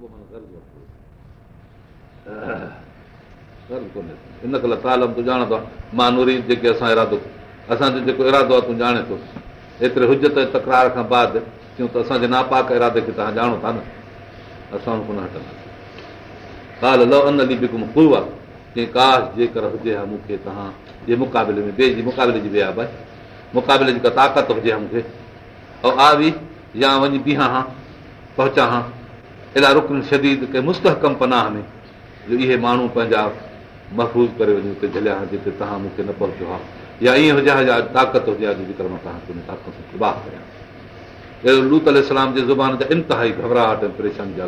जेको इरादो आहे तूं ॼाणे थो एतिरे हुजे तकरार खां बाद नापाक इरादे खे तव्हां ॼाणो था न असां हुनखां न हटंदासीं का ताक़त हुजे हा मूंखे ऐं आवी या वञी बीहां हा पहुचा हा अहिड़ा रुकन शदीद कंहिं मुस्तहकम पनाह में जो इहे माण्हू पंहिंजा महफ़ूज़ करे वञी उते झलिया जिते तव्हां मूंखे न पहुचो हा या ईअं हा ताक़त जेकर मां तव्हांखे तबाह कयां इंतिहाई घबराहट ऐं परेशानी जा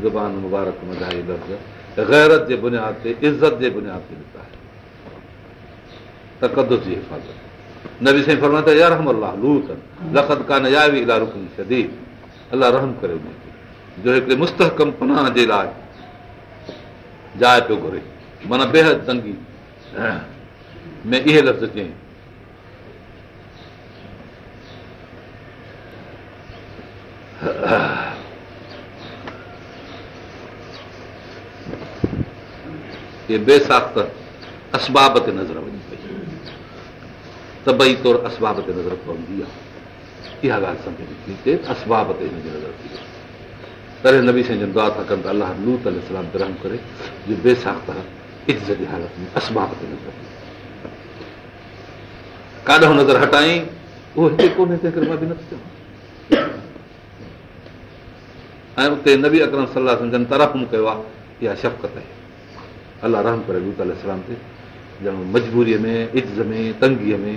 ज़ुबान मुबारक ते इज़त जे बुनियाद ते शदी अलाह रहम करे जो हिकिड़े मुस्तकम पुनाह जे लाइ जाए पियो घुरे माना बेहद तंगी में इहे लफ़्ज़ चई बेसाख़्त ते नज़र वञे पई त ॿई तौरु असबाब ते नज़र पवंदी आहे इहा ॻाल्हि तरह था कनि लूत करे इहा शफ़क़त आहे अलाह रहम करे मजबूरीअ में इज्ज़ में तंगीअ में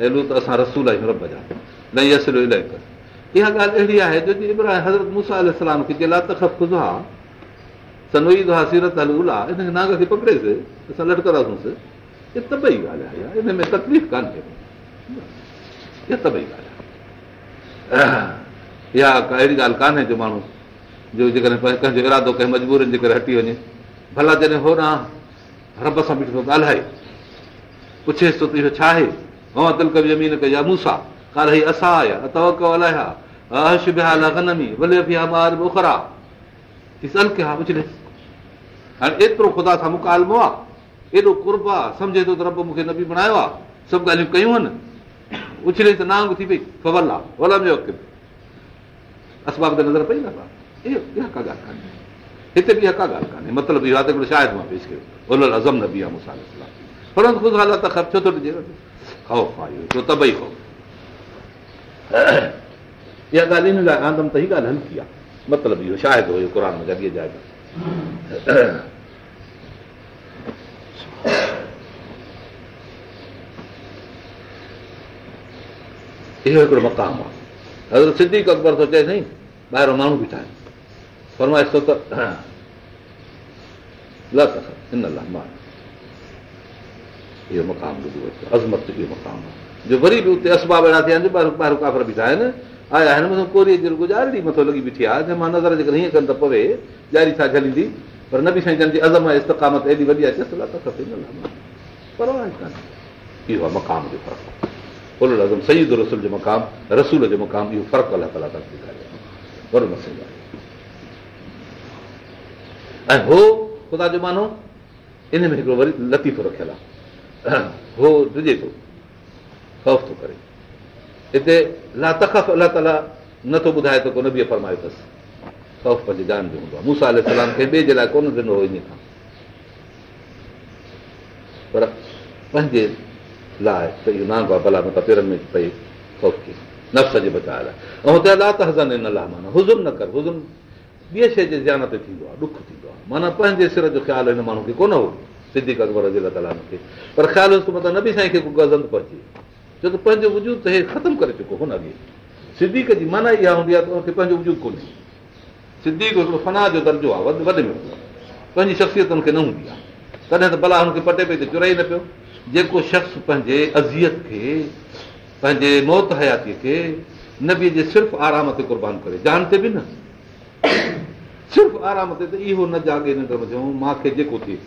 असां रसूल आहियूं रब जा न कर इहा ॻाल्हि अहिड़ी आहे जो हज़रत आहे इहा का अहिड़ी ॻाल्हि कान्हे जो माण्हू जो जेकॾहिं हटी वञे भला जॾहिं होॾां रब सां ॻाल्हाए पुछेसि थो त इहो छा आहे मुकालमो आहे सभु ॻाल्हियूं कयूं त नांग थी पई फवल आहे नज़र पई न शायदि मां पेश कयो इहा ॻाल्हि त ही ॻाल्हि हलंदी आहे मतिलबु इहो शायदि इहो हिकिड़ो मक़ाम आहे सिधी ककबर थो चए साईं ॿाहिरो माण्हू बि ठाहे फरमाइश त हिन लाइ मां अज़मत जो वरी बि उते असबाब अहिड़ा थिया आहिनि ॿाहिरि ॿाहिरि बीठा आहिनि आया हिन मथां गुज़ारणी मथो लॻी बीठी आहे नज़र जेकॾहिं हीअं कनि त पवे ॾियारी छा झलींदी पर न बि साईं सईद रसूल जो फ़र्क़ु अलाह ताला वॾो मानो में हिकिड़ो वरी लतीफ़ो रखियलु आहे हिते ला तखफ़ अलाह ताला नथो ॿुधाए त कोन फरमाए अथसि पंहिंजे जान जो हूंदो आहे पर पंहिंजे लाइ त इहो न भला पेरनि में पई नफ़्स जे बचाव लाइ ॾुख थींदो आहे माना पंहिंजे सिर जो ख़्यालु हिन माण्हू खे कोन हो सिधी क़दबर जे खे पर ख़्यालु हुअसि मतिलबु नबी साईं खे को गज़ंद पहुचे छो त पंहिंजो वजूद त हे ख़तमु करे चुको हुन अॻे सिद्दीक जी माना इहा हूंदी आहे त हुनखे पंहिंजो वजूद कोन्हे सिद्दीक हिकिड़ो फनाह जो दर्जो आहे में पंहिंजी शख़्सियत हुनखे न हूंदी आहे तॾहिं त भला हुनखे पटे पई त चुरे न पियो जेको शख़्स पंहिंजे अज़ियत खे पंहिंजे मौत हयातीअ खे नबीअ जे सिर्फ़ु आराम ते कुर्बान करे जान ते बि न सिर्फ़ु आराम ते त इहो न जाॻे न मूंखे जेको थिए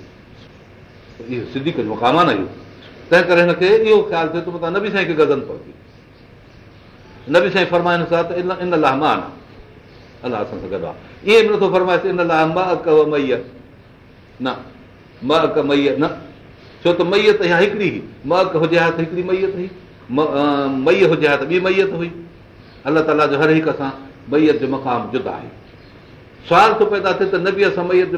गज़न पहुची न अलाए छो त मैत हुजे हा त हिकिड़ी मैयत हुई मैअ हुजे हा त ॿी मैयत हुई अलाह ताला जो हर हिकु सां मैयत जो सवाल थो पैदा थिए त नबी असां मैयत जो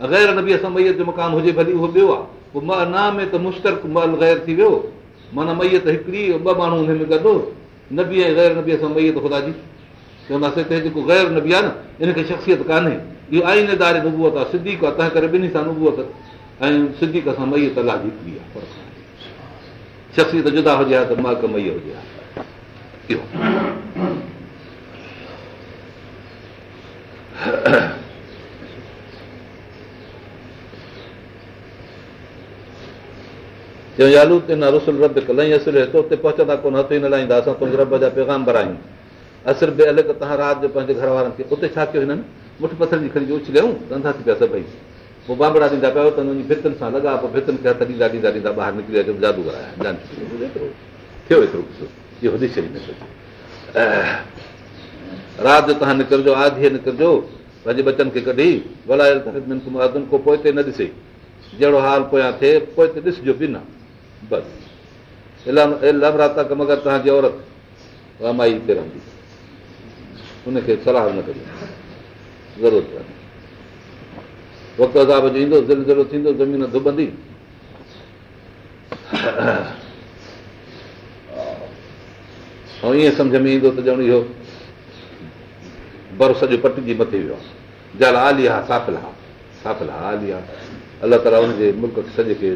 ग़ैर ग़ैरनबी सां मैयत जो मकान हुजे भली उहो ॿियो आहे पोइ मां में त मुश्तरक मल ग़ैर थी वियो माना मैयत हिकिड़ी ॿ माण्हू हुन में गॾु नबी ऐं ग़ैर मैयत ख़ुदा जी चवंदासीं जेको ग़ैर नबी आहे न इनखे शख़्सियत कान्हे इहो आईनेदार नुबूअत आहे तंहिं करे ॿिन्ही सां नुबूअत ऐं सां मैयत अलाह जी हिकिड़ी आहे शख़्सियत जुदा हुजे हा त मां कम हुजे हा रसुल असुल चऊं पहुचंदा कोन हथ ई न पैगाम भरायूं असुल बि अलॻि तव्हां राति जो पंहिंजे घर वारनि खे उते छा कयो हिननि मुठ पथर जी खणी उछ लियूं कंदा थी पिया सभई पोइ बांबड़ा ॾींदा पिया त हुननि भितियुनि सां लॻा पोइ भितियुनि खे हथ ॾींदा ॾींदा ॾींदा ॿाहिरि निकिरी विया जादू थियो एतिरो इहो न राति जो तव्हां निकिरजो आधीअ निकिरजो पंहिंजे बचनि खे कढी पोइ हिते न ॾिसे जहिड़ो हाल पोयां थिए पोइ हिते ॾिसजो बि न बसि अगरि तव्हांजी रमाई ते हुनखे सलाह न ईंदो ज़रूरु दुबंदी ऐं ईअं सम्झ में ईंदो त ॼण इहो बर सॼो पटिजी मथे वियो आहे ज़ाल आली आहे आली आहे अलाह ताला हुनजे मुल्क सॼे खे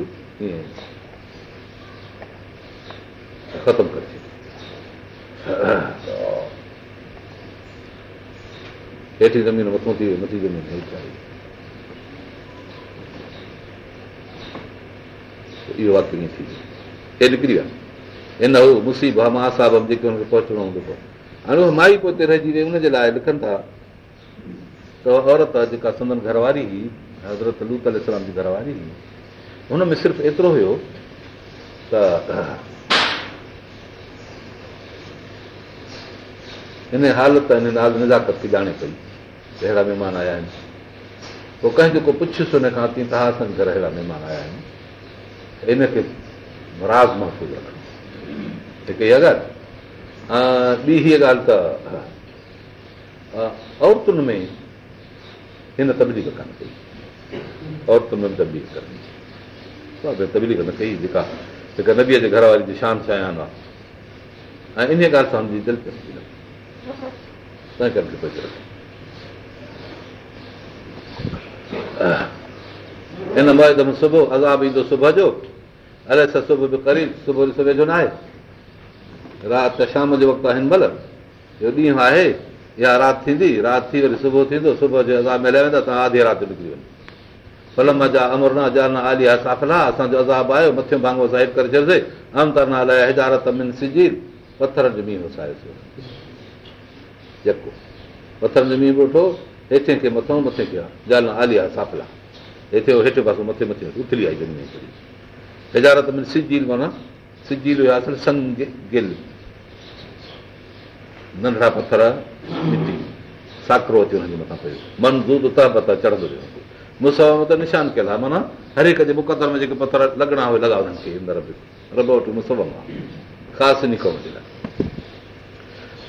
ख़तम कजे थी वियो हाणे माई पोइ रहिजी वई हुनजे लाइ लिखनि था त औरत जेका संदन घर वारी हुई हज़रतारी हुनमें सिर्फ़ु एतिरो हुयो त हिन हालत हिन नाल निज़ाक पी ॼाणे पई त अहिड़ा महिमान आया आहिनि पोइ कंहिं जेको खां तीअं तव्हां असांजे घर अहिड़ा महिमान आया आहिनि हिनखे राज़ महफ़ूज़ रखो हिकु इहा ॻाल्हि ॿी हीअ ॻाल्हि त औरतुनि में हिन तबलीफ़ कान कई औरतुनि में तबलीफ़ न कई जेका जेका नबीअ जे घर वारी जी शान शयान आहे ऐं इन ॻाल्हि सां मुंहिंजी दिलचस्पी न अर सुबुह जो सुबुह जो न आहे राति त शाम जो वक़्तु आहिनि इहो ॾींहुं आहे या राति थींदी राति थी वरी सुबुह थींदो सुबुह जो अज़ाब मिलिया वेंदा तव्हां आधी राति निकिरी वञो फलम जा अमरनाथ जा नाली असांजो अज़ाब आयो मथे भाङो साहिब करे मिन सिजी पथरनि जो मींहुं जेको पथर बिठो हेठे आहे आली आहे सापला हेठे पासे उथली सिज नंढा साकिरो अचे मन दूधा चढ़ंदो निशान कयल आहे माना हर हिक जे मुक़दर में जेके पथर लॻणा हुआ लॻा हुननि खे रबो वटि मुसबम आहे ख़ासि जे लाइ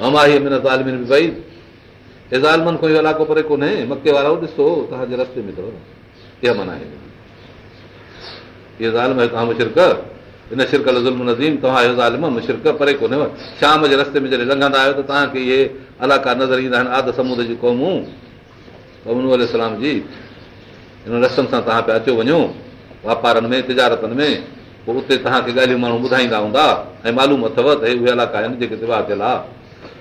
इहो इलाइक़ो परे कोन्हे मके वारो परे कोन्हे लंघंदा आहियो त तव्हांखे इहे अलाका नज़र ईंदा आहिनि आद समुद्र जी क़ौमूं अमनू अलाम जी हिन रस्तनि सां तव्हां पिया अचो वञो वापारनि में तिजारतनि में पोइ उते ऐं मालूम अथव त उहे अलाका आहिनि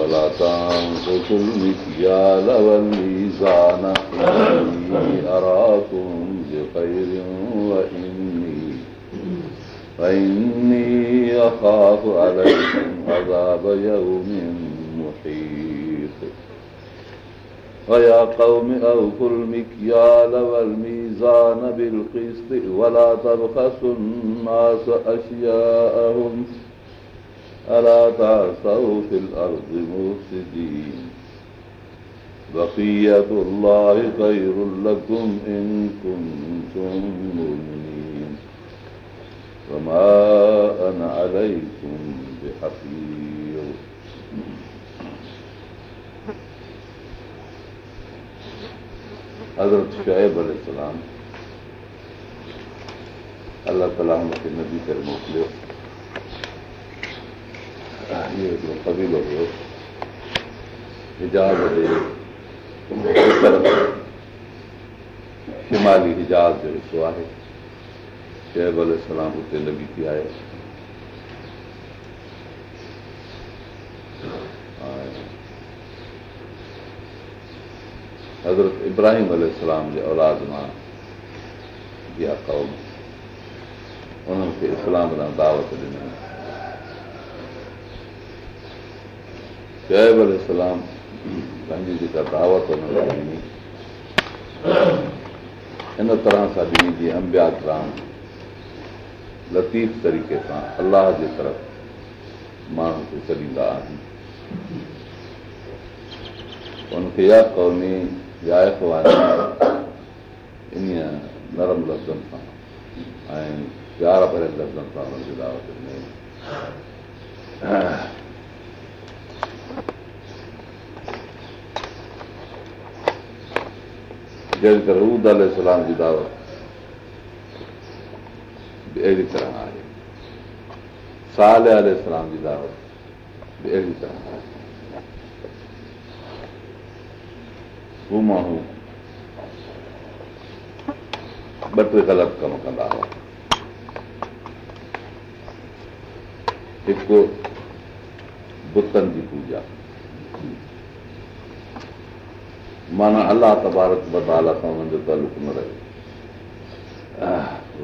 ولا تنقصوا المكيال والميزان إني أراكم بخير وإني فإني أخاف عليكم عذاب يوم محيط ويا قوم أوفوا المكيال والميزان بالقسط ولا تبخسوا الناس أشياءهم ألا تعثروا في الأرض مفسدين بقية الله خير لكم إن كنتم مؤمنين وما أنا عليكم بحفيظ حضرت شعيب عليه السلام الله تعالى हुनखे النبي करे मोकिलियो इहो हिकिड़ो क़बीलो थियो हिजाज़ जे शिमाली हिजाज़ जो हिसो आहे उते लभी पई आहे हज़रत इब्राहिम अलाम जे औलाद मां इहा कौम उन्हनि खे इस्लाम सां दावत ॾिनई शइबलाम पंहिंजी जेका दावत ॾिनी इन तरह सां ॾिनी जीअं अंबिया हंबिया लतीफ़ तरीक़े सां अलाह जे तरफ़ माण्हू खे छॾींदा आहिनि हुनखे यादि तौर में जाइफ़ वारी इन नरम लफ़्ज़नि सां ऐं प्यार भरियल लफ़्ज़नि सां हुनजी दावत ॾिनी रूद आले सलाम जी दावत अहिड़ी तरह आहे साले वारे सलाम जी अहिड़ी तरह आहे हू माण्हू ॿ टे ग़लति कम कंदा हुआ हिकु बुतनि जी पूजा माना हला तबारत जो तालुक न रहे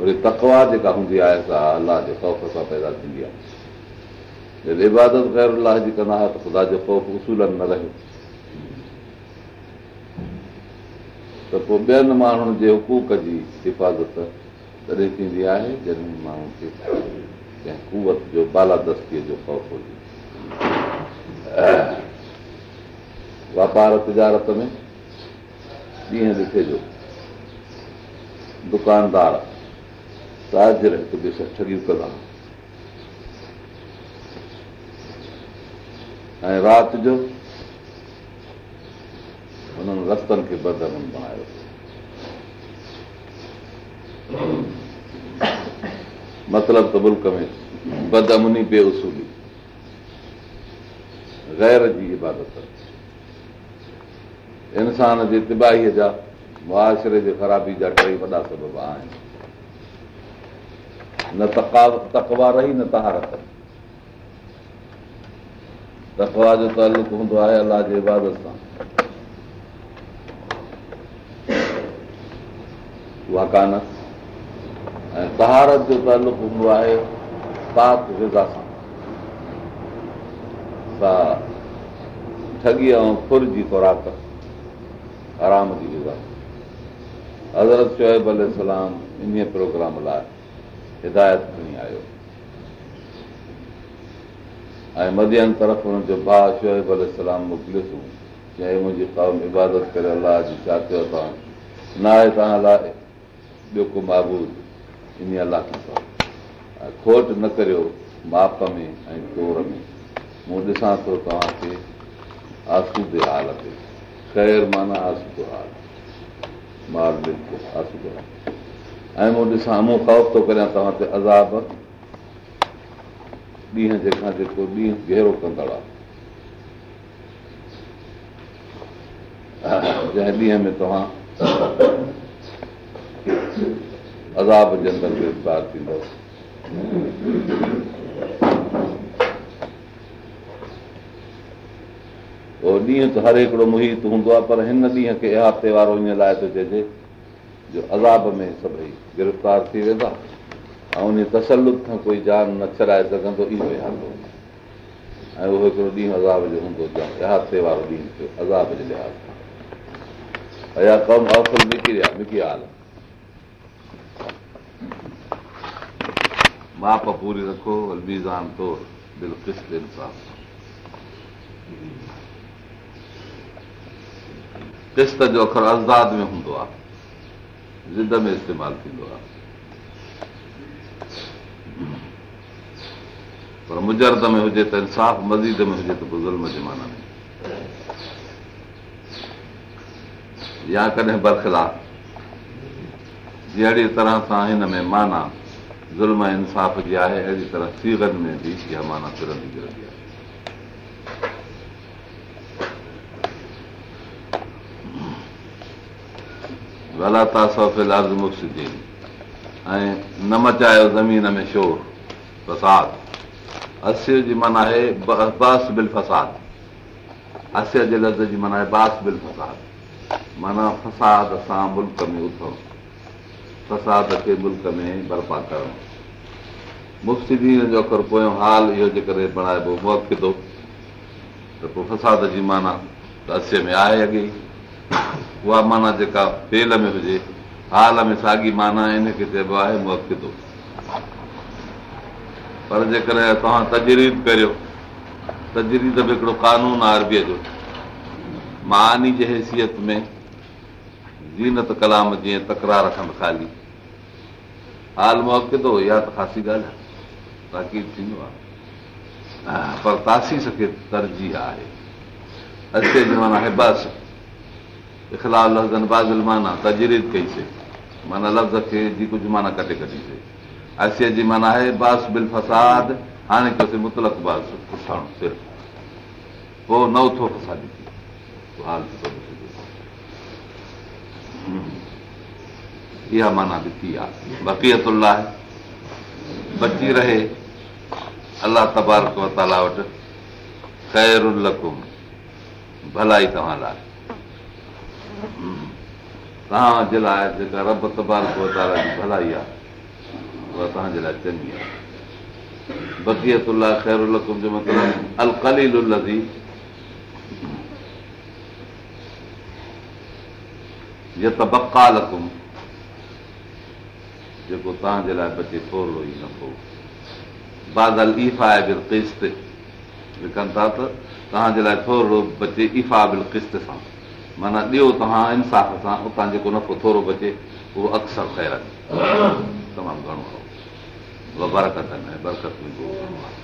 वरी तकवा जेका हूंदी आहे सा अलाह जे ख़ौफ़ सां पैदा थींदी आहे जॾहिं इबादत गैर अलाह जी कंदा हुआ त ख़ुदा जो ख़ौफ़ उसूलनि न रहे त पोइ ॿियनि माण्हुनि जे हुक़ूक जी हिफ़ाज़त तॾहिं थींदी आहे जॾहिं माण्हुनि खे कंहिं कुवत जो बालादस्तीअ जो ख़ौफ़ हुजे वापार तिजारत में खे जो दुकानदार ताज़र हिक ॿिए सां ठगियूं पियल आहे ऐं राति जो हुननि रस्तनि खे बदमन बणायो मतिलब त मुल्क में बदमनी बे उसूली गैर जी इबादत इंसान जे तिबाहीअ जा मुआशरे जे ख़राबी जा टई वॾा सबब आहिनि न तकाव तकवा रही न तहारत तकवा जो तालुक़ हूंदो आहे अलाह जे इबादत सां उहा कान ऐं तहारत जो तालुक हूंदो आहे सां ठगी ऐं फुर जी ख़ुराक आराम जी वेंदा हज़रत शोएब अलाम इन प्रोग्राम लाइ हिदायत खणी आयो ऐं मध्यन तरफ़ हुननि जो भाउ शोएब अलाम मोकिलियोसीं चए मुंहिंजी कौम इबादत करे अलाह जी छा कयो तव्हां न आहे तव्हां लाइ ॿियो को महबूद इन अलाह खां खोट न करियो माप में ऐं चोर में मूं ॾिसां थो तव्हांखे आसूदे हाल ते ख़ैर माना ऐं मूं ॾिसां मूं ख़ौफ़ थो करियां तव्हां ते अज़ाब ॾींहं जे खां जेको ॾींहुं घेरो कंदड़ आहे जंहिं ॾींहं में तव्हां अज़ाब जे अंदरि गिरफ़्तार थींदो उहो ॾींहं त हर हिकिड़ो मुहित हूंदो आहे पर हिन ॾींहं खे इहा वारो ईअं लाइ थो चइजे जो अज़ाब में सभई गिरफ़्तार थी वेंदा ऐं उन तसल खां कोई जान न छॾाए सघंदो इहो ऐं उहो हिकिड़ो ॾींहुं अज़ाब जो हूंदो वारो ॾींहुं थियो अज़ाब जे लिहाज़ माप पूरी रखो अलमीज़ान किस्त जो अखर अज़दाद में हूंदो आहे ज़िद में इस्तेमालु थींदो आहे पर मुजरद में हुजे त इंसाफ़ मज़ीद में हुजे त पोइ ज़ुल्म जे माना में या कॾहिं बरखला जहिड़ी तरह सां हिन में माना ज़ुल्म इंसाफ़ जी आहे अहिड़ी तरह सीरन में बि इहा माना फिरंदी फिरंदी आहे भला सौफ़ मुफ़्त ऐं न मचायो ज़मीन में शोर फसाद अस जी माना आहे बास बिल फसाद अस जे लफ़्ज़ जी माना आहे बास बिल फसाद माना फसाद सां मुल्क में उथणु फसाद खे मुल्क में बर्पा करणु मुफ़्तिदीन जो अखर पोयों हाल इहो जेकॾहिं बणाइबो वक़्तु किथो त पोइ फसाद जी माना त अस में आहे अॻे ई उहा माना जेका फेल में हुजे हाल में साॻी माना हिनखे चइबो आहे मोकिलियो पर जेकॾहिं तव्हां तजरीद करियो तजरीद बि हिकिड़ो कानून आहे अरबीअ जो मानी जे हैसियत में जीनत कलाम जीअं तकरार खनि ख़ाली हाल इहा त ख़ासी ॻाल्हि आहे ताक़ीद थींदो आहे पर तासीस खे तरजीह आहे अचे जे माना हिबास इख़लाल लफ़्ज़नि माना तजरीद कईसीं माना लफ़्ज़ खे जी कुझु माना कटे कढीसीं असीअ जी माना आहे बास बिल फसाद हाणे कयोसीं मुतल पुछाणो सिर्फ़ु पोइ नओ थो फसादी इहा माना बि थी आहे लाइ बची रहे अलाह तबारका वटि ख़ैरु लकुम भलाई तव्हां लाइ तव्हांजे लाइ जेका रब जी भलाई आहे उहा तव्हांजे लाइ चङी आहे बदीतु ख़ैरु अल त बकाल कुम जेको तव्हांजे लाइ बचे थोरो ई नथो बादल ईफ़ा आहे बिल किश्त लिखनि था त तव्हांजे लाइ थोरो बचे ईफ़ा बिल किस्त सां माना ॾियो तव्हां इंसाफ़ सां उतां जेको नफ़ो थोरो बचे उहो अक्सर ख़ैर तमामु घणो आहे बरकत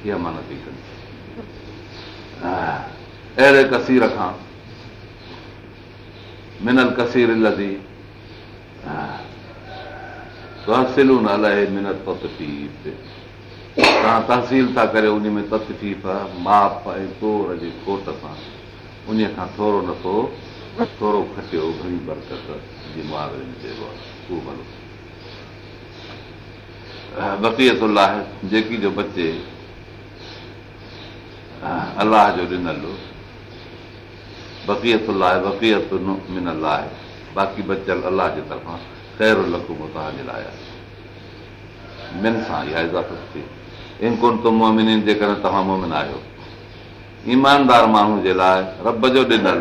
इहा न कनि अहिड़े कसीर खां मिनल कसीर लधी तहसीलूं न अलाए मिनल तकफ़ी तव्हां तहसील था करियो उन में तकफ़ीफ़ माप ऐं तोर जे खोट सां उन खां थोरो नथो थोरो खटियो घणी बरकत जी उहो भलो बकीतुल आहे जेकी जो बचे अलाह जो ॾिनल बकीत मिनल आहे बाक़ी बचियल अलाह जे तरफ़ां कहिड़ो लकूबो तव्हांजे लाइ आहे मिन सां इहा इज़ाफ़त थी इन कोन थो मोमिन जेकॾहिं तव्हां मोमिन आहियो ईमानदार माण्हू जे लाइ रब जो ॾिनल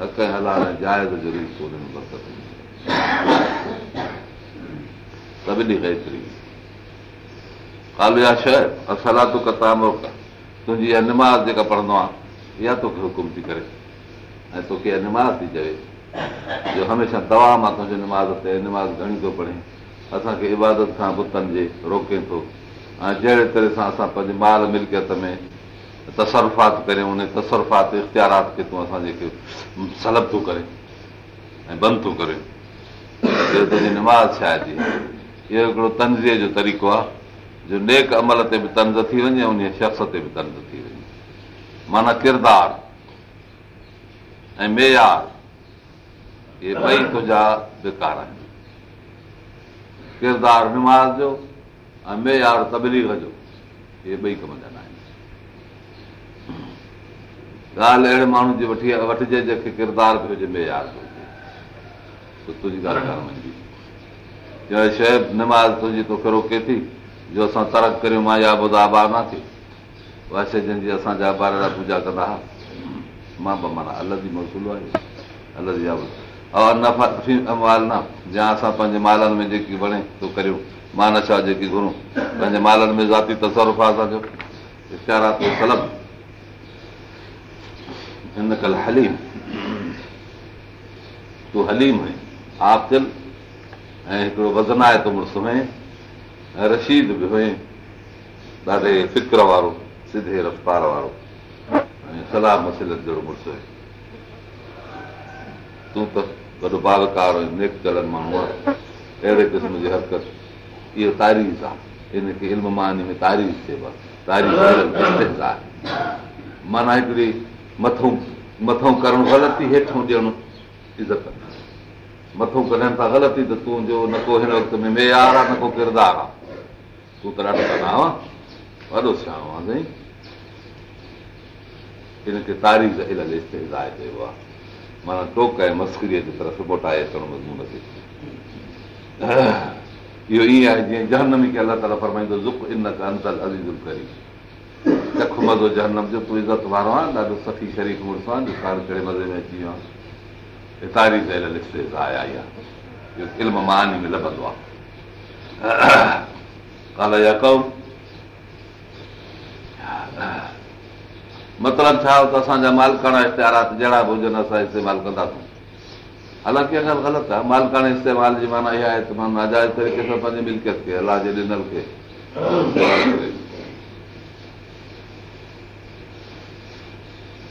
हलाइण जाइज़ सभिनी कालिया शइ जाइज़रू बहितरीन असल तुंहिंजी नमाज़ जेका पढ़ंदो आहे इहा तोखे हुकुम थी करे ऐं तोखे नमाज़ थी चवे जो हमेशह दवा मां तुंहिंजे निमाज़ ते निमाज़ घणी थो पढ़े असांखे इबादत खां बुतनि जे रोके थो ऐं जहिड़े तरह सां असां पंहिंजे माल मिल्कियत में तसरफ़ात करे उन तसरफ़ात इख़्तियारात खे तूं असां जेके सलब थो करे ऐं बंदि थो करे तुंहिंजी निमाज़ छा अचे इहो हिकिड़ो तंज़ीअ जो तरीक़ो आहे जो नेक अमल ते बि तंज़ थी वञे उन शख़्स ते बि तंज़ थी वञे माना किरदार ऐं मेयार इहे ॿई तुंहिंजा बेकार आहिनि किरदार निमाज़ जो ऐं मेयार तबलीग जो इहे ॿई कम जा ॻाल्हि अहिड़े माण्हू जी वठी वठिजे जंहिंखे किरदारु बि हुजे हुजे तुंहिंजी ॻाल्हि कान बेयार चए शइ निमाज़ तुंहिंजी तोखे रोके थी जो असां तरक़ करियूं मां या ॿुधा आबार न थी उहा शइ जंहिंजी असांजा ॿार जा पूजा कंदा हुआ मां माना अलॻि ई मौसूल आहे अलॻि ई और नफ़ा माल न जा असां पंहिंजे मालनि में जेकी वणे तूं करियूं मां नशा जेकी घुरूं पंहिंजे मालनि में ज़ाती तसरफ़ आहे असांजो सलब हिन कल हलीम तूं हलीम आतिल ऐं हिकिड़ो वज़न आहे तूं मुड़ुस में ऐं रशीद बि हुई ॾाढे फिक्र वारो सिधे रफ़्तार वारो ऐं सलाह मसीलत जहिड़ो मसील हुई तूं त वॾो बालकार ऐं नेक बालकारेपल माण्हू आहे अहिड़े क़िस्म जी हरकत इहो तारीफ़ आहे हिनखे हिन में तारीफ़ चइबो आहे थिए माना हिकिड़ी ग़लती हेठो ॾियणु इज़त मथो कढनि था ग़लती त तूं जो न को हिन वक़्त किरदारु आहे वॾो छा तारीफ़ चयो आहे माना टोक ऐं मस्किरीअ जे मोटाए अचणु मज़मून इहो ईअं आहे जीअं जहान में अलाह ताला फरमाईंदो मतिलबु छा त असांजा मालकाणा इश्तिहारात जहिड़ा बि हुजनि असां इस्तेमालु कंदासूं हालांकी ॻाल्हि ग़लति आहे मालकाणे इस्तेमाल जी माना इहा आहे त माना नाजाइज़ तरीक़े सां पंहिंजी मिल्कियत खे खे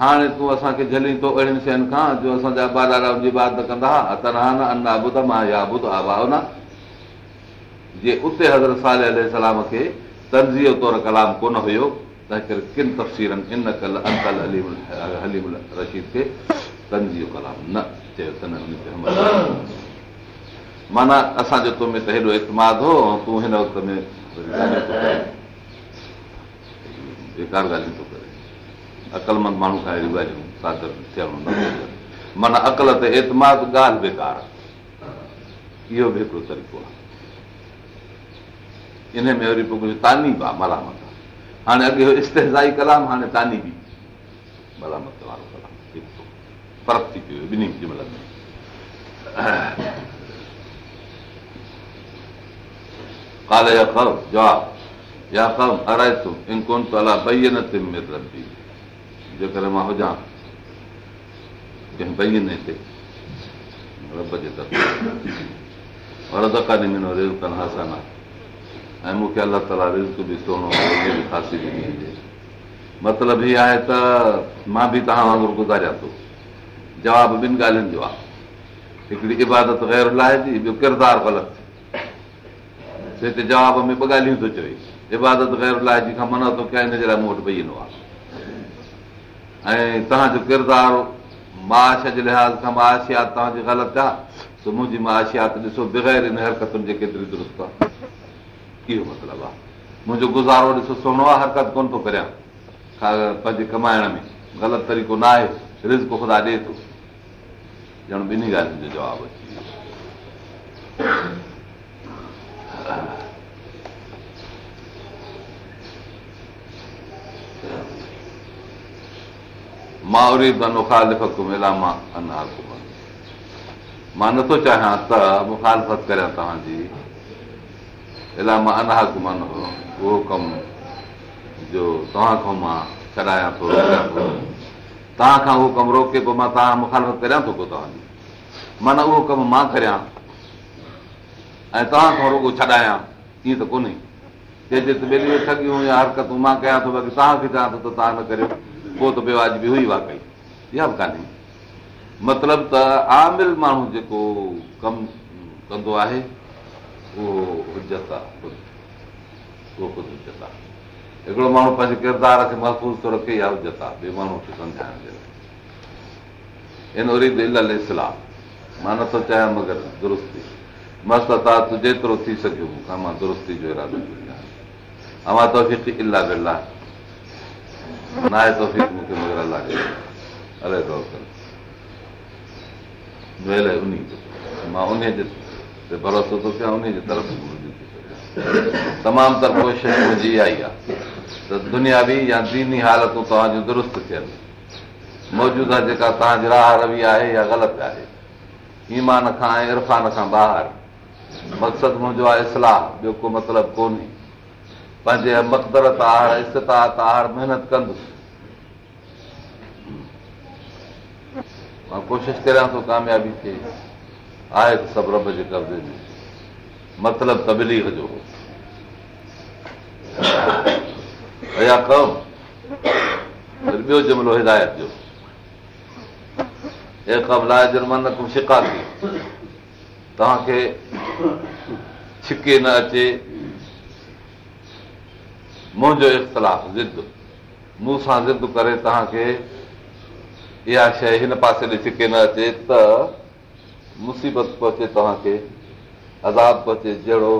हाणे तूं असांखे झली थो अहिड़नि शयुनि खां जो असांजा बालाराम जी बात न कंदा जे उते कलाम कोन हुयो तंहिं किन रशीद खे चयो माना असांजो तो में त हेॾो इतमाद हो ऐं तूं हिन वक़्त में अकलमंद माण्हू खां अहिड़ियूं ॻाल्हियूं सादर थियण माना अकल ते एतमाद ॻाल्हि बेकार आहे इहो बि हिकिड़ो तरीक़ो आहे इन में वरी पोइ कुझु तानी मलामत आहे हाणे अॻे इस्तेज़ाई कलाम हाणे तानी बि मलामत वारो कलाम फ़र्क़ थी पियो ॿिन्ही जुमिलनि में जा जवाबु या कव हराए थो भई न रबी जेकॾहिं मां हुजां कंहिं बहिने ते रब जे तरफ़ कनि ॿई हिते ऐं मूंखे अलाह ताला रिस्क बि सोणो आहे मतिलबु हीअ आहे त मां बि तव्हां वांगुरु गुज़ारियां थो जवाबु ॿिनि ॻाल्हियुनि जो आहे हिकिड़ी इबादत गैर लाइ थी ॿियो किरदारु ग़लति हिते जवाब में ॿ ॻाल्हियूं थो चए इबादत गैर लाइ जी खां मना थो कया हिन जे लाइ मूं वटि ॿई वेंदो आहे ऐं तव्हांजो किरदारु माश जे लिहाज़ खां माशियात तव्हांजी ग़लति आहे त मुंहिंजी माशियात ॾिसो बग़ैर हिन हरकतुनि जे केतिरी दुरुस्त आहे इहो मतिलबु आहे मुंहिंजो गुज़ारो ॾिसो सुहिणो आहे हरकत कोन थो करियां पंहिंजे कमाइण में ग़लति तरीक़ो न आहे रिज़ ख़ुदा ॾिए थो ॼण ॿिन्ही ॻाल्हियुनि जो जवाबु अची वियो मां नथो चाहियां त मुखालफ़त करियां तव्हांजी इलाही अनाकुमान उहो कमु जो तव्हां खां मां छॾायां थो तव्हां खां उहो कमु रोके पोइ मां तव्हां मुखालफ़त करियां थो को तव्हांजी माना उहो कमु मां करियां ऐं तव्हां खां रोको छॾायां ईअं त कोन्हे चइजे त ॿिलियूं ठॻियूं या हरकतूं मां कयां थो बाक़ी तव्हांखे चवां थो त तव्हां न करियो पोइ त ॿियो अॼु बि हुई वाकई इहा बि कान्हे मतिलबु त आमिल माण्हू जेको कमु कंदो आहे उहो हुजत आहे उहो ख़ुदि हुजत आहे हिकिड़ो माण्हू पंहिंजे किरदार खे महफ़ूज़ थो रखे या हुजत आहे ॿिए माण्हू खे सम्झाइण जे लाइ वरी बि इस्लाम मां नथो चाहियां मगर दुरुस्ती मस्त तूं जेतिरो थी सघियो मूंखां मां दुरुस्ती जो इरादो कयो अमा इलाही नाहे मूंखे मगर अलाह अलाए तौर उन मां उन जे ते भरोसो थो कयां उन जे तरफ़ तमामु तरफ़ो शइ मुंहिंजी इहा ई आहे त दुनियावी या दीनी हालतूं तव्हां जूं दुरुस्त थियनि मौजूदा जेका तव्हांजी राह रवी आहे या ग़लति आहे ईमान खां ऐं इरफान खां ॿाहिरि मक़सदु मुंहिंजो आहे इस्लाह ॿियो को मतिलबु कोन्हे पंहिंजे मकबर त हर अस्ाहत हर महिनत कंदुसि मां कोशिशि कयां थो कामयाबी ते आहे त सभु रब जे कब्ज़े जो मतिलबु तबलीग जो ॿियो जमिलो हिदायत जो कबल आहे जर्मन शिकारी तव्हांखे छिके न अचे मुंहिंजो इख़्तिलाफ़ ज़िद मूं सां ज़िद करे तव्हांखे इहा शइ हिन पासे ॾे छिके न अचे त मुसीबत पहुचे तव्हांखे अज़ाब पहुचे जहिड़ो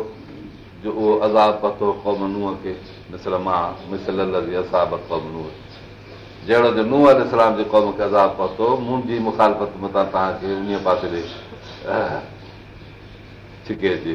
जो उहो अज़ाब पहुतो क़ौम नूह खे मिसल मां मिसल असाब क़ौम नूह जहिड़ो जो नूह अल इस्लाम जे क़ौम खे अज़ाब पहुतो मुंहिंजी मुखालफ़त मथां तव्हांखे उन पासे ॾे छिके अचे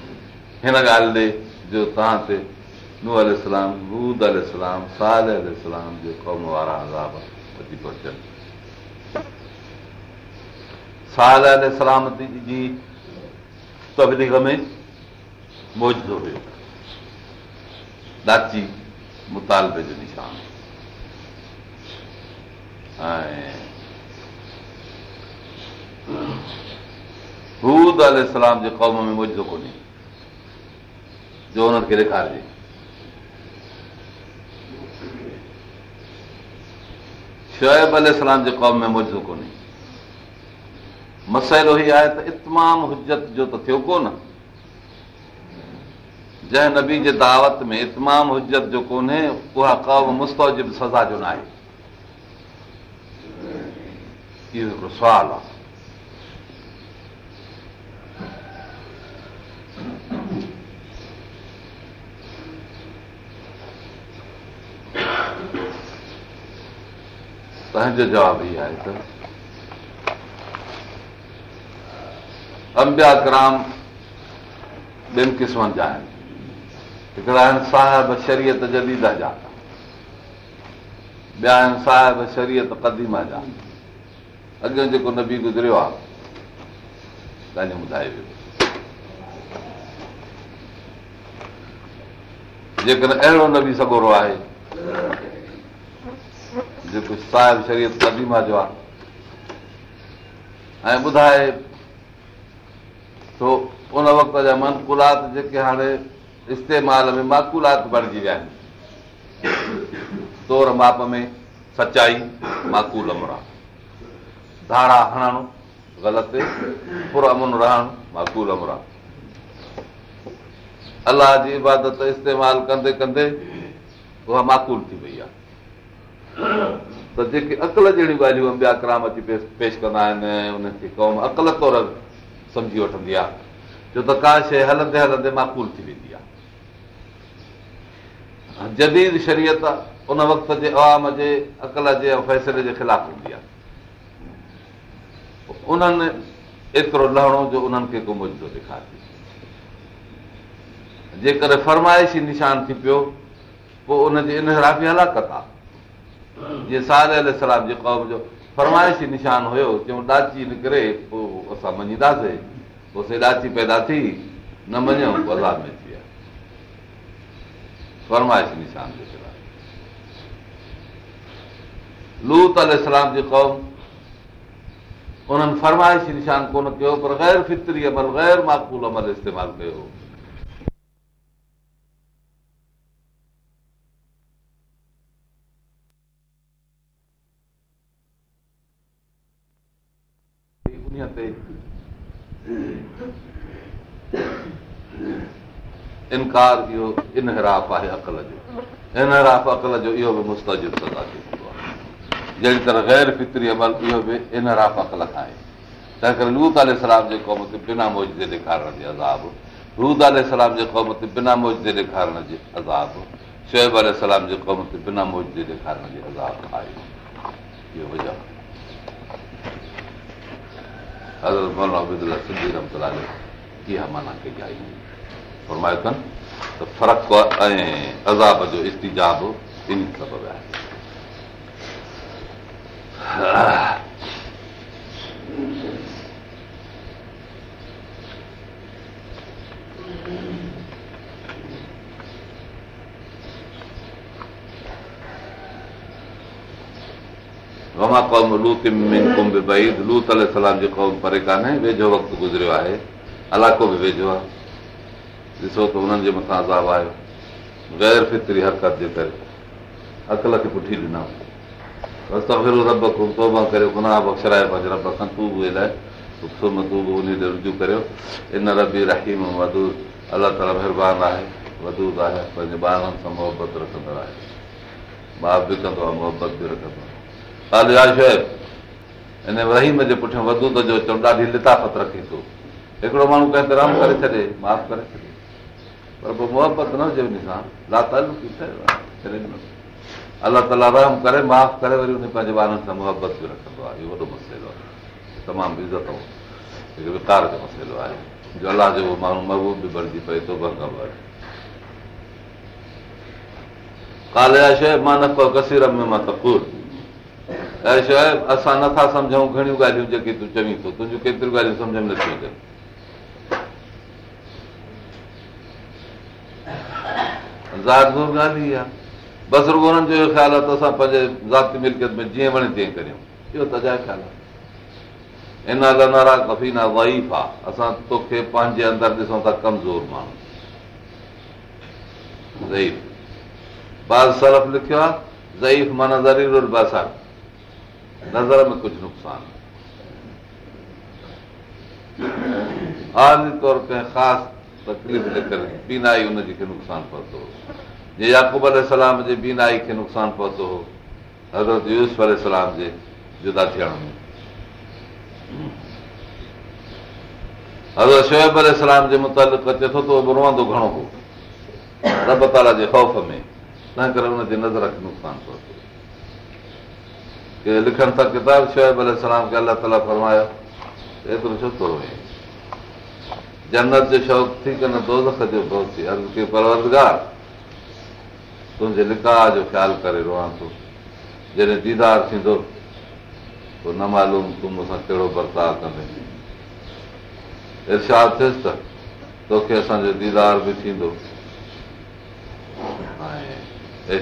हिन ॻाल्हि ते जो तव्हां ते नू नूल रूद अलाम साल जे क़ौम वारा अज़ाब अची पहुचनि साल अलत जी तबलीग में मौजदो हुयो दाची मुतालबे जो निशान ऐं रूद अलाम जे क़ौम में मौजदो कोन्हे जो हुननि खे हुनखे ॾेखारजे शोएबल जे क़ौम में मौजूदु कोन्हे मसइलो ई आहे त इतमाम हुजत जो त थियो कोन जंहिं नबी जे दावत में इतमाम हुजत जो कोन्हे उहा क़ौम मुस्त सज़ा जो न आहे इहो हिकिड़ो सुवालु आहे तंहिंजो जवाबु इहा आहे त अंबिया क्राम ॿिनि क़िस्मनि जा आहिनि हिकिड़ा आहिनि साहिब शरीयत जदीद जा ॿिया आहिनि साहिब शरीयत क़दीम जा अॻियां जेको नबी गुज़रियो आहे तव्हांखे ॿुधाए वियो जेकॾहिं अहिड़ो नबी सगोरो आहे जेको साहिब शरीफ़ कदीमा जो आहे ऐं ॿुधाए थो उन वक़्त जा मनकुलात जेके हाणे इस्तेमाल में माकुलात बणिजी विया आहिनि तौर माप में सचाई माकुल अमरा धाड़ा हणणु ग़लति पुर अमुन रहणु माकुल अमरा अलाह जी इबादत इस्तेमालु कंदे कंदे उहा माकूल थी वई आहे त जेके अकल जहिड़ियूं ॻाल्हियूं अंबिया क्राम अची पेश पेश कंदा आहिनि उनखे कौम अकल तौर सम्झी वठंदी आहे छो त का शइ हलंदे हलंदे माकूल थी वेंदी आहे जदीद शरीयत उन वक़्त जे अवाम जे अकल जे ऐं फ़ैसिले जे ख़िलाफ़ हूंदी आहे उन्हनि एतिरो लहणो जो उन्हनि खे को मुजो ॾेखारे जेकॾहिं फरमाइशी निशान थी पियो पोइ उनजी इन हलाकत आहे जीअं साद सालाम जे क़ौम जो फरमाइशी निशान हुयो चऊं ॾाची निकिरे पोइ असां मञीदासीं ॾाची पैदा थी न मञूं बाज़ार में थी विया फरमाइशी निशान जे आहे लूताम जी क़ौम उन्हनि फरमाइशी निशान कोन कयो पर गैर फितरी अमल ग़ैर माकूल अमल इस्तेमालु कयो इनकार इहो इन राफ़ आहे अकल जो इन राफ़ अकल जो इहो बि मुस्तजिब तज़ा थी जहिड़ी तरह गैर फित्री अमल इहो बि इन राफ़ अकल खां आहे छा लूत आले सलाम जे क़ौम जे बिना मौज जे ॾेखारण जे अज़ाब रूद आले सलाम जे क़ौम ते बिना मौज ॾेखारण जे अज़ाब शइ आले सलाम जे क़ौम बिना मौज ॾेखारण जे अज़ाब आहे इहो वजह त फ़र्क़ ऐं अज़ाब जो इस्तिजा बि सबब आहे तमामौम लूति बई लूत अलाम जी क़ौम परे कान्हे वेझो वक़्तु गुज़रियो आहे अलाको बि वेझो आहे ॾिसो त हुननि जे मथां आयो गैर फितरी हरकत जे करे अकल खे पुठी ॾिना रब करियो गुनाह बख़्शराए पंहिंजे रब खां लाइ उन ते रुजू करियो इन रबी रहीम वध अला ताल महिरबानी पंहिंजे ॿारनि सां मुहबत रखंदड़ आहे माउ बि कंदो आहे मुहबत बि रखंदो आहे कालया शइ हिन वहीम जे पुठियां वधू जो चऊं ॾाढी लिताफ़त रखे थो हिकिड़ो माण्हू कंहिंखे रहम करे छॾे माफ़ करे छॾे पर पोइ मुहबत न हुजे सां अलाह ताला रहम करे माफ़ करे वरी पंहिंजे ॿारनि सां मुहबत बि रखंदो आहे इहो वॾो मसइलो आहे तमामु इज़त विकार जो मसइलो आहे जो अलाह जो माण्हू महबूब बि बणिजी पए थो भंग काले शइ मां न कयो कसीरम में मां तकूर थी असां नथा सम्झूं घणियूं ॻाल्हियूं जेके तूं चवीं थो तुंहिंजूं केतिरियूं ॻाल्हियूं सम्झ में नथियूं अचनि आहे जो इहो ख़्यालु आहे त असां पंहिंजे ज़ाती मिल्कियत में जीअं वणे तीअं करियूं इहो त जा ख़्यालु आहे इन आहे असां तोखे पंहिंजे अंदरि ॾिसूं था कमज़ोर माण्हू ज़ईफ़ बाल सरफ़ लिखियो आहे ज़ईफ़ माना ज़रीर बसर नज़र में कुझु नुक़सान तौर ख़ासि तकलीफ़ जे करे बीनाई बीन खे नुक़सानु पहुतो हो जे याक़ूब बीनाई खे नुक़सानु पहुतो हो हज़रत यूस हज़रूस जे जुदा थियण में हज़रत हज़त शोएबलाम जे मुतालिक़ अचे थो त मुतालिक़ु रहंदो घणो हो रब ताला जे ख़ौफ़ में तंहिं करे हुनजे नज़र खे नुक़सानु पहुतो के लिखनि था किताब अलाम खे अलाह ताला फरमायो एतिरो छो थो रोए जनत जो शौक़ु थी कनि की न दोस्त तुंहिंजे लिका जो ख़्यालु करे रहां थो जॾहिं दीदार थींदो पोइ न मालूम तूं मूंसां कहिड़ो बर्ताव कंदे इर्शाद थियसि त तोखे असांजो दीदार बि थींदो ऐं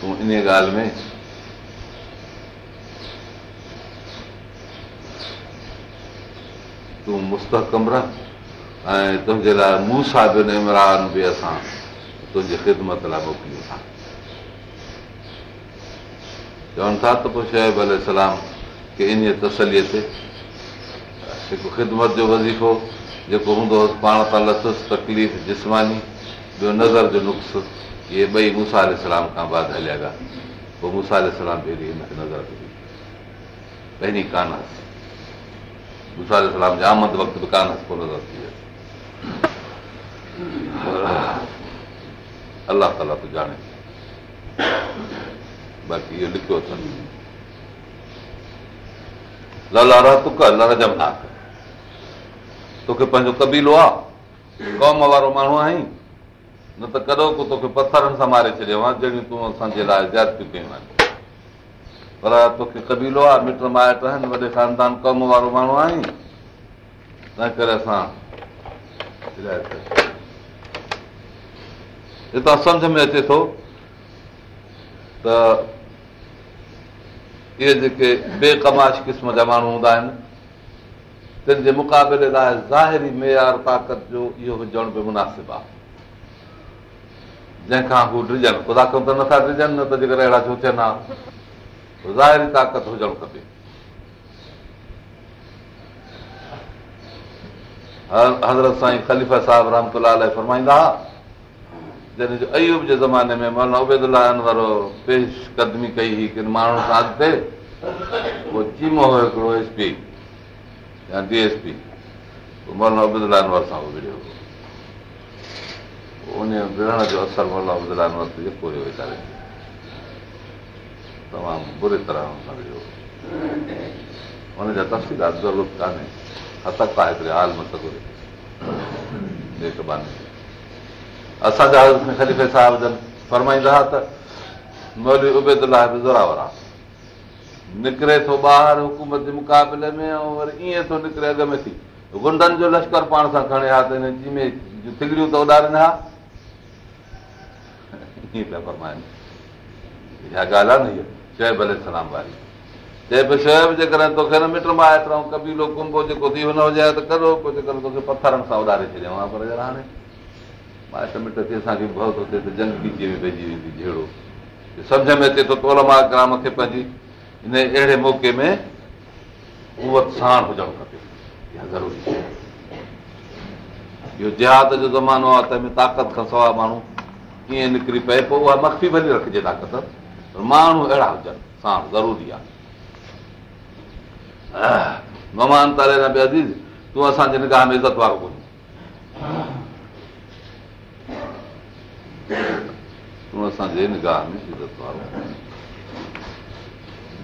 तूं इन ॻाल्हि में तूं मुस्तक रह ऐं तुंहिंजे लाइ मूं सा बिन इमरान बि असां तुंहिंजी ख़िदमत लाइ मोकिलियूं था चवनि था त पोइ चए भले सलाम की इन तसलीअ ते हिकु ख़िदमत जो वज़ीफ़ो जेको हूंदो पाण सां लथुसि तकलीफ़ जिस्मानी ॿियो नज़र जो नुस्ख़ इहे ॿई मुसाल खां बाद हलिया विया पोइ मुसाल पहिरीं हिनखे नज़र अची पहिरीं कान मुसाल वक़्तु बि कान पोइ नज़र थी वियसि अलाह ताला तूं ॼाणे बाक़ी इहो लिखियो लाल लड़जा बि ना तोखे पंहिंजो कबीलो आहे कौम वारो माण्हू आई न त कॾो को तोखे पथरनि सां मारे छॾियो आहे जहिड़ियूं तूं असांजे लाइ इजाजतियूं कयूं आहिनि पर तोखे कबीलो आहे मिट माइट आहिनि वॾे ख़ानदान कम वारो माण्हू आहीं तंहिं करे असां हितां सम्झ में अचे थो त इहे जेके बेकमाश क़िस्म जा माण्हू हूंदा आहिनि तिन जे मुक़ाबले लाइ ज़ाहिरी मयार ताक़त जो इहो हुजण बि मुनासिबु आहे जंहिंखां हू डिॼनि ख़ुदा त नथा डिॼनि न त जेकर अहिड़ा छो थियनि हा ज़ाहिरी ताक़त हुजणु खपे हज़रत साईं ख़लीफ़ा साहिब रहमत फरमाईंदा हुआ जॾहिं अयूब जे ज़माने में मोलाना उबेद अनवर पेश क़दमी कई हुई किन माण्हुनि सां अॻिते उहो चीमो हुयो हिकिड़ो एस पी या D S P Maulana Ubaidul Anwar सां उहो विढ़ियो उन विढ़ण जो असरु वीचारे तमामु बुरी तरह जो हुनजा तफ़सीलात ज़रूरत कान्हे फरमाईंदा त बि ज़ोरावर आहे निकिरे थो ॿाहिरि हुकूमत जे मुक़ाबले में ऐं वरी ईअं थो निकिरे अॻ में थी गुंडनि जो लश्कर पाण सां खणे हा त हिन जी त उॾारनि हा तोखे पथरनि सां उधारे छॾियां पर माइट मिट त जंग जहिड़ो सम्झ में अचे थो पंहिंजी हिन अहिड़े मौक़े में उहो साण हुजणु खपे जिहाद जो ज़मानो आहे तंहिंमें ताक़त खां सवाइ माण्हू कीअं निकिरी पए पोइ उहा मखफ़ी भली रखिजे ताक़त माण्हू अहिड़ा हुजनि साण ज़रूरी आहे ममान तारे न पिया ताले तूं असांजे निगाह में इज़त वारो कोन तूं असांजे निगाह में इज़त वारो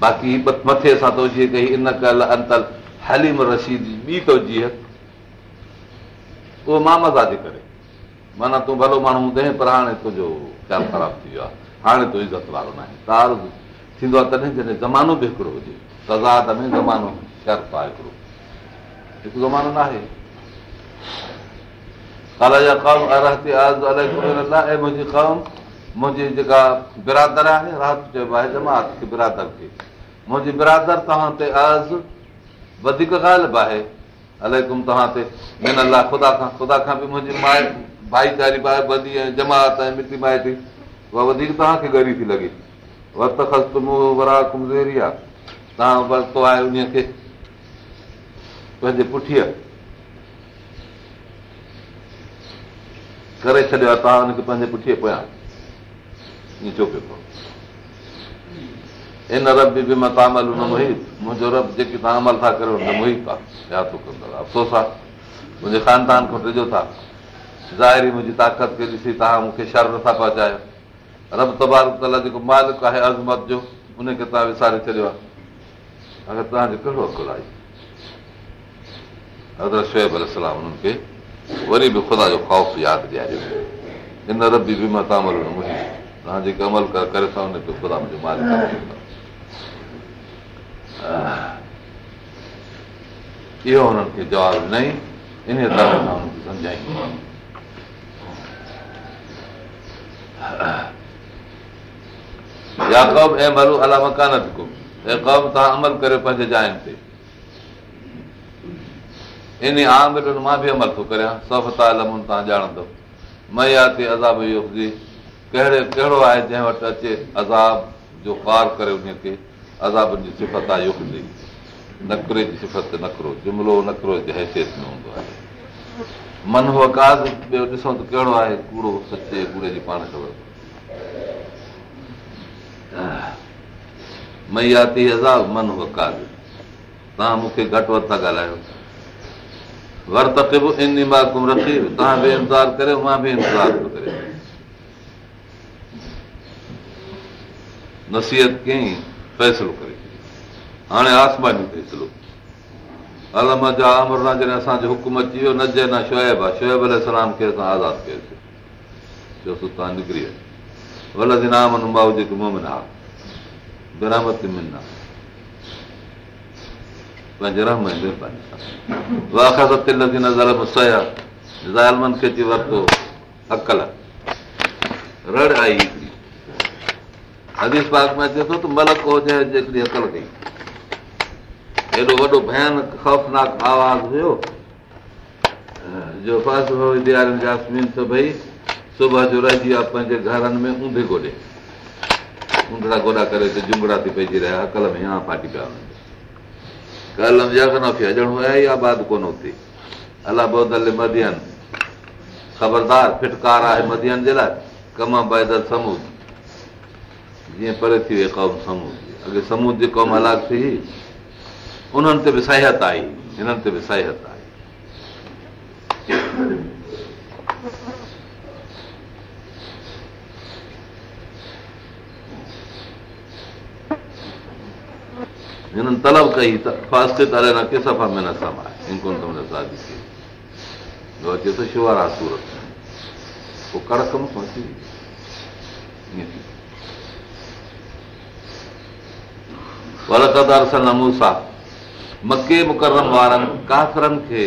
बाक़ी मथे सां कई इन कल अंतल हलीम रशीद ॿी तोजीअ उहो मामा दादी करे माना तूं भलो माण्हू हूंदे पर हाणे तुंहिंजो ख़्यालु ख़राबु थी वियो आहे हाणे तूं इज़त वारो न आहे तार थींदो आहे तॾहिं जॾहिं ज़मानो बि हिकिड़ो हुजे तज़ाद में ज़मानो शर्प आहे हिकिड़ो हिकु ज़मानो न ऐं मुंहिंजी कौम मुंहिंजी जेका बिरादर आहे राहत चइबो आहे जमात खे बिरादर खे मुंहिंजी बिरादर तव्हां ते आज़ वधीक ॻाल्हि बि आहे अलाए कुम तव्हां ते मिलल अलाह ख़ुदा खां ख़ुदा खां बि मुंहिंजी माए भाईचारी बंदी ऐं जमात ऐं मिटी माइटी उहा वधीक तव्हांखे गरी थी लॻे वरित मूं आहे तव्हां वरितो आहे उन खे पंहिंजे पुठीअ करे छॾियो आहे तव्हां हुनखे पंहिंजे पुठीअ पोयां ईअं पियो इन रब बि बि मां तव्हां अमल न मुंहिंजो रब जेकी तव्हां अमल था करियो हुन आहे कयो न अफ़सोस आहे मुंहिंजे ख़ानदान खां ॾिजो था ज़ाहिरी मुंहिंजी ताक़त खे ॾिसी तव्हां मूंखे शर नथा पहुचायो रब तबार जेको मालिक आहे अज़मत जो उनखे तव्हां विसारे छॾियो आहे अगरि तव्हांजो कहिड़ो अकुलु आहे हज़रत शुएब खे वरी बि ख़ुदा जो ख़ौफ़ यादि ॾियारियो इन रबी बि मां त अमल न मञी तव्हां जेके अमल इहो हुननि खे जवाबु ॾिनई इन तरह सां मां सम्झाईंदो आहियां अमल करियो पंहिंजे जाइनि ते इन आंग मां बि अमल थो करियां सफ़ तव्हां ॼाण मया हुजे कहिड़े कहिड़ो आहे जंहिं वटि अचे अज़ाब जो कार करे उन जी सिफ़त आहे इहो हुजे नकरे जी सिफ़त नखरो जुमिलो नकरो हैसियत में हूंदो आहे मन हो ॿियो ॾिसो त कहिड़ो आहे कूड़ो सचे कूड़े जी पाण ख़बर मैयाती हज़ार मन हो वहाल तव्हां मूंखे घटि वधि था ॻाल्हायो वर्त बि इन कुम रखी तव्हां बि इम्ताज़ करियो मां बि इम्तान करे नसीहत कई फ़ैसिलो करे हाणे आसमानी फ़ैसिलो अलम जा आमर जॾहिं असांजो हुकुम अची वियो न जे आज़ादु कयोसीं अकल त मलक हुजे जेकॾहिं अकल कई हेॾो वॾो भयानक ख़ौफ़नाक आवाज़ हुयो जो भई सुबुह जो रहंदी आहे पंहिंजे घरनि में ऊंधे गोॾे ऊंधड़ा गोॾा करे जुमड़ा थी पइजी रहिया अकल में हलमा फाटी पिया बाद कोन हुते अला अलादल मदियन ख़बरदार फिटकार आहे मदियन जे लाइ कम बैदल समूद जीअं परे थी वई कौम समूद अॻे समूद जी कौम अलॻि थी उन्हनि ते बि सहत आई हिननि ते बि सहत आई हिननि तलब कई त सफ़ा में न समाए शिवारा पोइ कड़क वरकदार सां नमूसा मके मुकरम वारनि काफ़रनि खे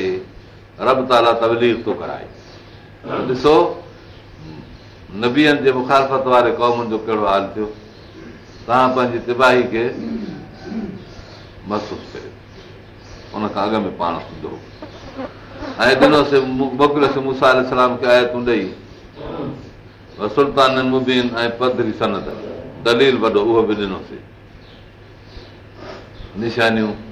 रब ताला तबलील थो कराए ॾिसो नबीअनि जे मुखालफ़त वारे क़ौमुनि जो कहिड़ो हाल थियो तव्हां पंहिंजी तिबाही खे महसूसु कयो उनखां अॻ में पाण ॿुधो ऐं ॾिनोसीं मोकिलियोसीं मुसाल इस्लाम खे आयतूं ॾेई सुल्तान मुबीन ऐं पदरी सनत दलील वॾो उहो बि ॾिनोसीं निशानियूं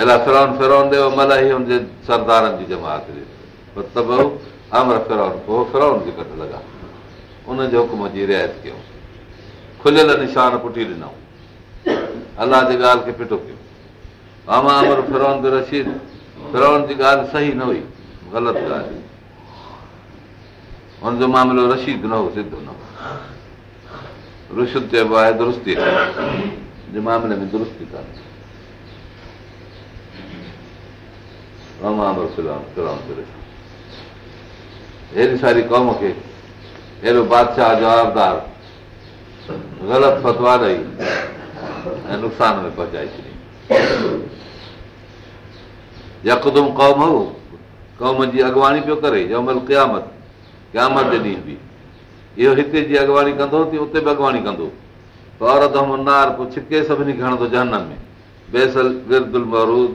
अलाह फिरोन फिरोन ॾियो मल ई हुनजे सरदारनि जी जमात ॾियो मतिलबु अमर फिरोन को फिरोन जे घटि लॻा उनजे हुकुम जी रियायत कयूं खुलियल निशान पुटी ॾिनऊं अलाह जे ॻाल्हि खे फिटो कयो रशीद फिरोन जी ॻाल्हि सही न हुई ग़लति ॻाल्हि हुई हुनजो मामिलो रशीद न हो सिधो न हो चइबो आहे दुरुस्ती जे मामले में दुरुस्ती कान्हे हेॾी सारी क़ौम खे अहिड़ो बादशाह जवाबदार ग़लति फतवा ॾेई ऐं नुक़सान में पहुचाए छॾी यकदुम क़ौम हो क़ौम जी अॻवाणी पियो करे अमल क़यामत क़यामत जे ॾींहुं बि इहो हिते जी अॻवाणी कंदो त उते बि अॻवाणी कंदो नार पोइ छिके सभिनी खे हणंदो जहन में बेसल महरूद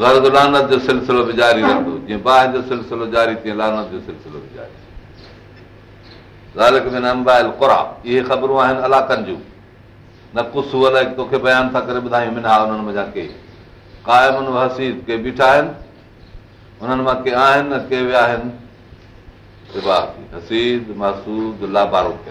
غرض لانت جو سلسلو بھی جاری رہندو جیں باہ جو سلسلو جاری تے لانت جو سلسلو بھی جاری ذالک من انباء القرى یہ خبر وہن علاقن جو نہ قص ولا ایک تو کے بیان تھا کرے بدائیں منھا انہن مجا کے قائم و حسید کے بیٹھا ہیں انہن ما کے آہن نہ کے ویا ہیں سبا حسید محسود لا بارو کے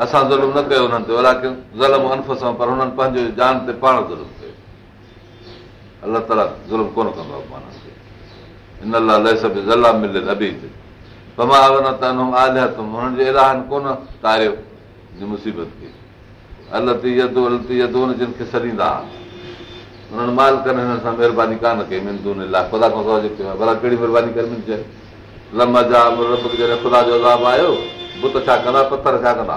असां ज़ुल्म न कयो हुननि ते अलाऊ ज़ुल्म अनफ सां पर हुननि पंहिंजो जान ते पाण ज़ुल्म कयो अलाह ताला ज़ुल्म कोन कंदो कोन तारियो मुसीबत खे सॾींदा हुननि हिन सां महिरबानी कई भला कहिड़ी महिरबानी ख़ुदा जो बुत छा कंदा पथर छा कंदा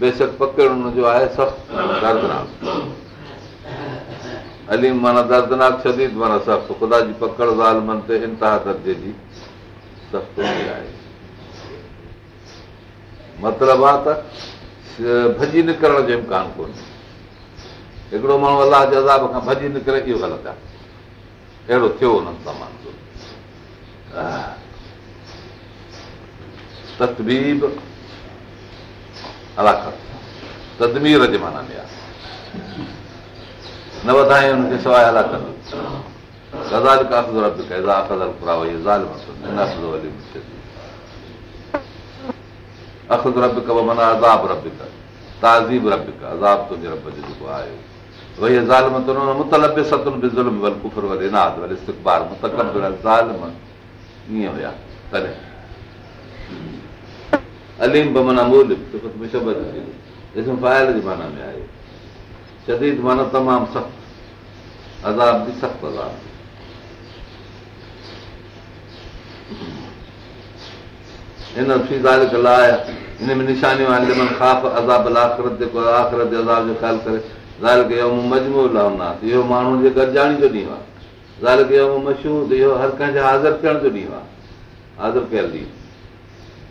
बेशक पकड़ पकड़ो आहे सख़्तु दर्दनाक अलीम माना दर्दनाक शदीद माना सख़्तु ख़ुदा जी पकड़ ज़ाल इंतिहा दर्जे जी सख़्तु आहे मतिलबु आहे त भॼी निकिरण जो इम्कान कोन्हे हिकिड़ो माण्हू अलाह जे अज़ाब खां भॼी निकिरे इहो ग़लति आहे अहिड़ो थियो हुननि सामान ततबीब ظالم रबिक अज़ाबुल हुया अलीम बि माना में आहे शदीद माना तमामु सख़्तु अज़ाब सख़्तु निशानियूं मजमू इहो माण्हू जे गॾिजाणी जो ॾींहुं आहे मशहूरु इहो हर कंहिंजे हाज़िर थियण जो ॾींहुं आहे हाज़िर कयल ॾींहुं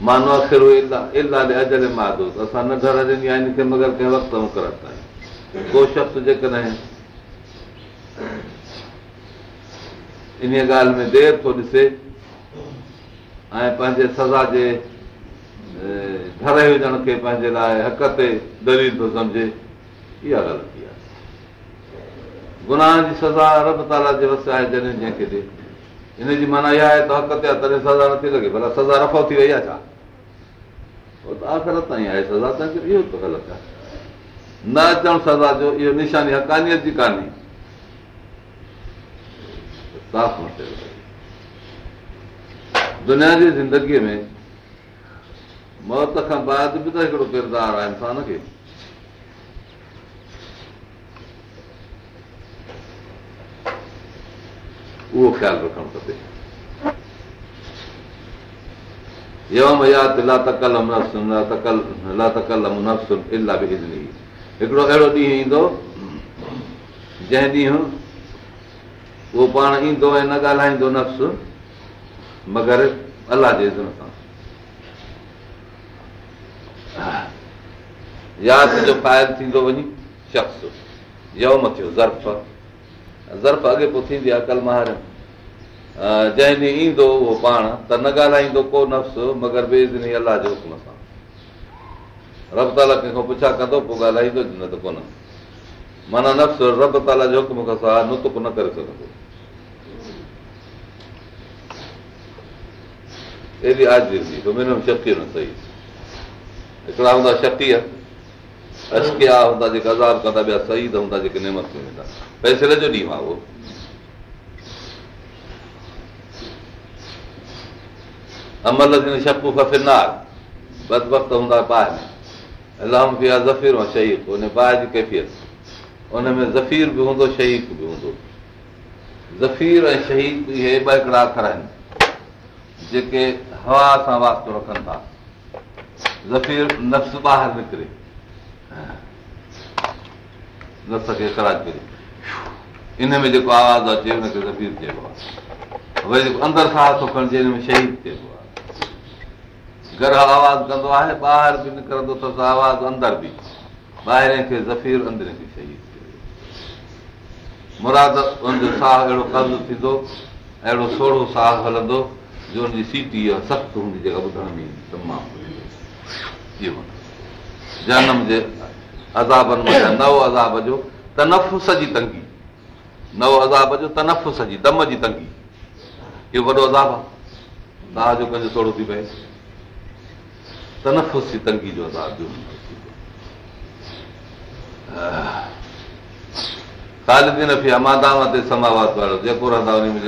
माना इला अजल मादो असां न घर हलंदी आहियां मगर कंहिं वक़्तु ऐं मुक़ररु आहे को शख़्स जेकॾहिं इन ॻाल्हि में देरि थो ॾिसे ऐं पंहिंजे सज़ा जे घर हुजण खे पंहिंजे लाइ हक़ ते दलील थो सम्झे इहा ग़लती आहे गुनाह जी सज़ा रब ताला जे वसिया जॾहिं जंहिंखे ॾे हिन जी माना इहा आहे त हक़ ते आहे तॾहिं सज़ा नथी लॻे भला सज़ा रफ़ो थी वई आहे छा ताईं आहे सज़ा त इहो त ग़लति आहे न अचणु सज़ा जो इहो निशानी हकानीय जी कान्हे दुनिया जी ज़िंदगीअ में मौत खां बाद बि त हिकिड़ो किरदारु आहे इंसान खे उहो ख़्यालु रखणु खपे हिकिड़ो अहिड़ो ॾींहुं ईंदो जंहिं ॾींहुं उहो पाण ईंदो ऐं न ॻाल्हाईंदो नफ़्स मगर अलाह जे सां यादि जो थींदो वञी शख्स यो मथियो ज़र्फ़ ज़रब अॻे पोइ थींदी आहे कल महार जंहिं ॾींहुं ईंदो उहो पाण त न ॻाल्हाईंदो को नफ़्स मगर ॿिए बे अलाह जे हुकुम सां रब ताला कंहिंखां पुछा कंदो पोइ ॻाल्हाईंदो न त कोन माना नफ़्स रब ताला जे हुकुम खां सवाइ नुतुक न करे सघंदो एॾी आज़ी आई न सही हिकिड़ा हूंदा शक्तीअ अशकिया हूंदा जेके आज़ार कंदा ॿिया शहीद हूंदा जेके नेमत में वेंदा पैसे जो ॾींहुं आहे उहो अमल शकू ख़िरनार बदबत हूंदा बाहि बि आहे ज़फ़ीर ऐं शहीफ़ बाहि जी कैफ़ियत हुन ज़फ़ीर बि हूंदो शहीफ़ बि हूंदो ज़फ़ीर ऐं इहे ॿ हिकिड़ा अखर आहिनि जेके हवा सां वास्तो रखनि था ज़फ़ीर नफ़्स ॿाहिरि निकिरे नस खे करे इन में जेको आवाज़ आहे वरी जेको अंदरि खणिजे हिन में शहीद चइबो आहे घर आवाज़ु कंदो आहे ॿाहिरि बि निकिरंदो त ॿाहिरें खे ज़फ़ीर अंदरि खे शहीद मुराद हुनजो साहु अहिड़ो कर्ज़ु थींदो अहिड़ो सोढ़ो साहु हलंदो जो हुनजी सीटी आहे सख़्तु हूंदी जेका ॿुधण में ईंदी तमामु जनम जे अज़ाबनि अज़ाबनिव अज़ाब जो तनफ़ सॼी तंगी नओ अज़ाब जो तनफ़ सॼी दम जी तंगी इहो वॾो अज़ाब आहे दाह जो कंहिंजो थोरो थी पए तनफ़ जी तंगी जो अज़ाबिती नफ़ी आहे मां दावा ते समावाद वारो जेको रहंदा आहिनि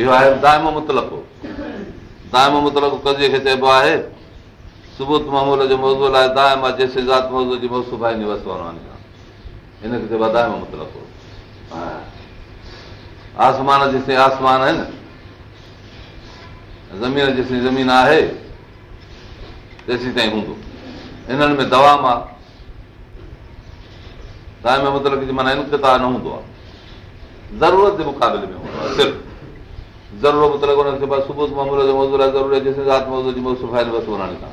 इहो आहे दाइम मुतलो दाइम मुतलो कजे खे चइबो आहे सबूत माहौल जो मौज़ू लाइ दाइम आहे दाइम मतिलबु आसमान आहिनि ज़मीन ज़मीन आहे तेसी ताईं हूंदो हिननि में दवा मां न हूंदो आहे ज़रूरत जे मुक़ाबले में हूंदो आहे ज़रूरत मतिलबु मामूल जे मौज़ू लाइ ज़रूरु ज़ात मौज़ू जी आहे वस वारे खां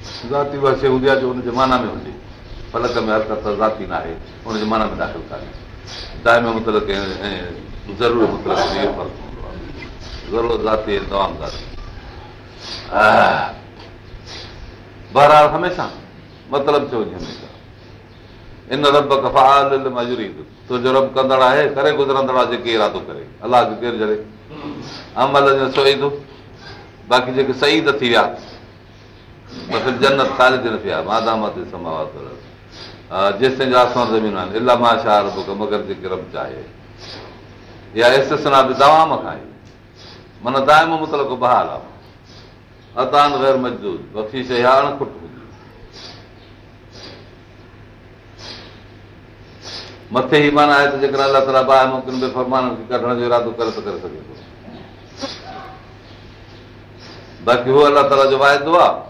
ज़ाती उहा शइ हूंदी आहे जो हुनजे माना में हुजे पलक में हरकत ज़ाती न आहे हुनजे माना में दाख़िल कान्हे मतिलबु आहे करे गुज़रंदड़ आहे जेके इरादो करे अलाह केरु अमल बाक़ी जेके त थी विया बहाल आहे मथे ई माना आहे त जेकर अला ताला ॿाहिरि बाक़ी उहो अलाह ताला जो वाइदो आहे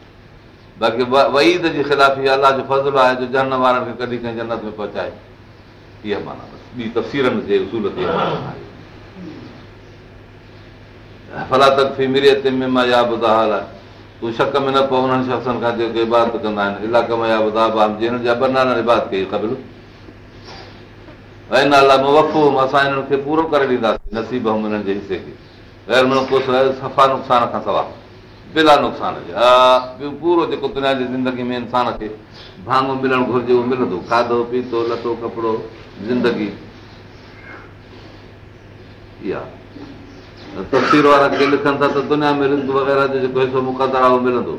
बाक़ी वईद जे ख़िलाफ़ जो फज़ल आहे जो जन वारनि खे कॾहिं कंहिं जनत में पहुचाए न उन्हनि शख़्सनि खां इबादत कंदा आहिनि इबाद कई ख़बर असां हिननि खे पूरो करे ॾींदासीं नसीब खे सफ़ा नुक़सान खां सवाइ बिला नुक़सान ॿियो पूरो जेको दुनिया जी ज़िंदगी में इंसान खे भाङो मिलणु घुरिजे उहो मिलंदो खाधो पीतो लतो कपिड़ो ज़िंदगी इहा तस्वीर वारा खे लिखनि था त दुनिया में रिंग वग़ैरह जो जेको हिसो मुक़ररु आहे उहो मिलंदो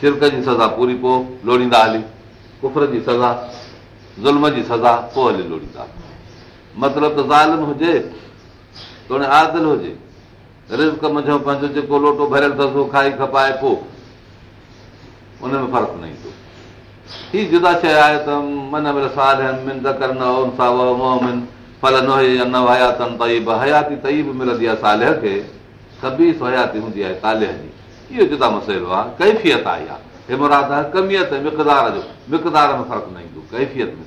शिरक जी सज़ा पूरी पोइ लोड़ींदा हली कुफर जी सज़ा ज़ुल्म जी सज़ा पोइ हली लोड़ींदा मतिलबु त ज़ाल हुजे आदिल हुजे जेको लोटो भरियल अथसि खाई खपाए पोइ में फ़र्क़ु न ईंदो जुदा शइ आहे त मन मालतन तई हयाती तई बि मिलंदी आहे साले खे सभी सयाती हूंदी आहे साले जी इहो जुदा मसइलो आहे कैफ़ियत मुराद आहे मिकदार जो मिकदार में फ़र्क़ु न ईंदो कैफ़ियत में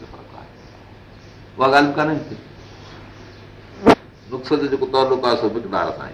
उहा सो मिकदार सां ई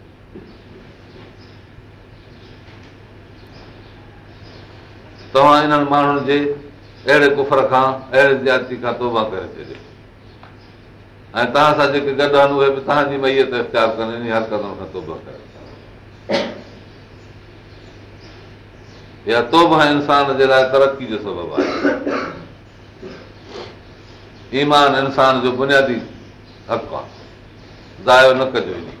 तव्हां इन्हनि माण्हुनि जे अहिड़े कुफर खां अहिड़े ज्याती खां तौबा करे छॾियो ऐं तव्हां सां जेके गॾु आहिनि उहे बि तव्हांजी मैयत इख़्तियार कनि इन खां तौबा करे या तोबा इंसान जे लाइ तरक़ी जो सबबु आहे ईमान इंसान जो बुनियादी हक़ आहे ज़ायो न कजो वञी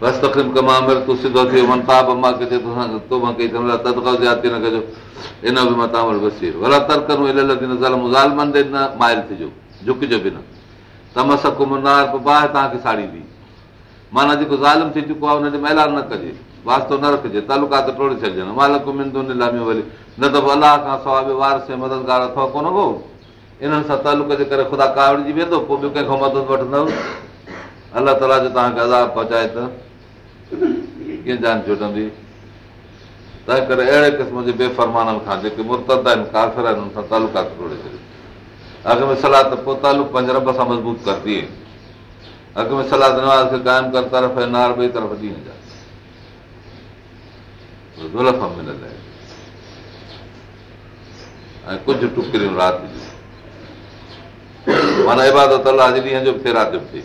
साड़ी माना जेको ज़ालिम थी चुको आहे हुनजे मैलान न कजे वास्तो न रखिजे तालुका त टोड़े छॾजनि न त पोइ अलाह खां सवा बि वारे मददगार अथव कोन इन्हनि सां तालुक जे करे ख़ुदा कावड़जी वेंदो पोइ ॿियो कंहिंखां मदद वठंदव अलाह ताला जो तव्हांखे आज़ादु पहुचाए त कीअं तंहिं करे अहिड़े क़िस्म जे बेफ़रमाननि खां जेके मुर्तद आहिनि अॻु में त पोइ तालुक पंहिंजे रब सां मज़बूत करदी अॻु में ऐं नार कुझु टुकड़ियूं राति जूं माना इबादत जो फेरा ते थिए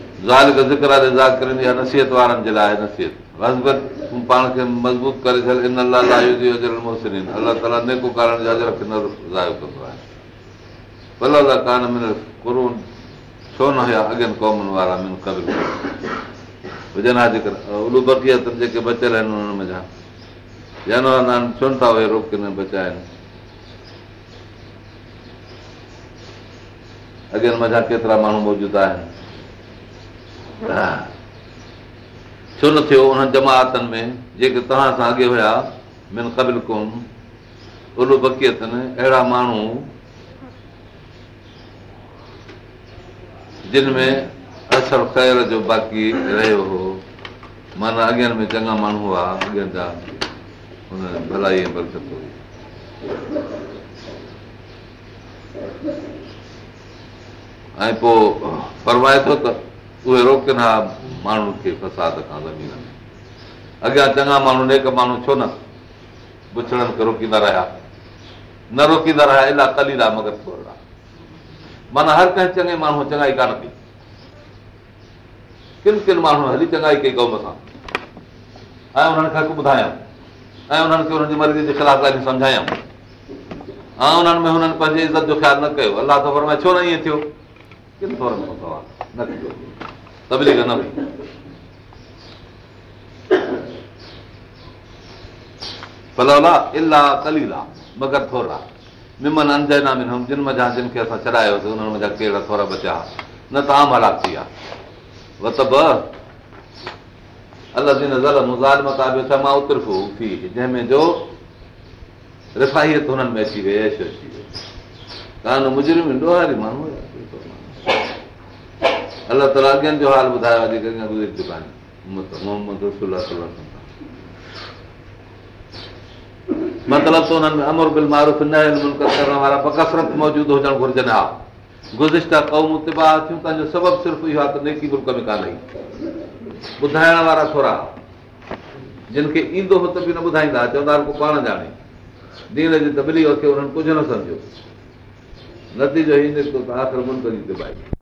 ज़ाल ज़िक्र नसीहत वारनि जे लाइ नसीहत रज़ग पाण खे मज़बूत करे छॾा अलाह नेको कारण जो न ज़ा कान कुरून छो न हुया अॻियनि कॉमन वारा हुजनि जेके बचियल आहिनि छो था उहे रोक न बचिया आहिनि अॻियनि मज़ा केतिरा माण्हू मौजूदु आहिनि छो न थियो उन्हनि जमातनि में जेके तव्हां सां अॻे हुया मिन क़बिल उलू बकियत अहिड़ा माण्हू जिन में असर कयल जो बाक़ी रहियो हो माना अॻियां में चङा माण्हू हुआ अॻियां भलाई ऐं पोइ फरमाए थो त उहे रोकनि हा माण्हुनि खे फसाद खां ज़मीन में अॻियां चङा माण्हू नेक माण्हू छो न पुछड़नि खे रोकींदा रहिया न रोकींदा रहिया कलीला मगर थोरा माना हर कंहिं चङे माण्हू चङाई कान कई किन किन माण्हू हली चङाई कई क़ौम सां ऐं उन्हनि खे हक़ु ॿुधायमि ऐं उन्हनि खे हुननि जी मर्ज़ी जे ख़िलाफ़ ॾाढी सम्झायमि ऐं उन्हनि में हुननि पंहिंजी इज़त जो ख़्यालु न कयो अलाह ख़बर मां छो न ईअं थियो किन न थियो मगर थोरा अंजना मिनम जिना जिन खे असां छॾायोसीं थोरा बचा न त आम अला थी विया थी जंहिंमें जो रिफाहियत हुननि में अची वई अची ॾोहारी माण्हू ईंदो त बि न हुननि कुझु न सम्झो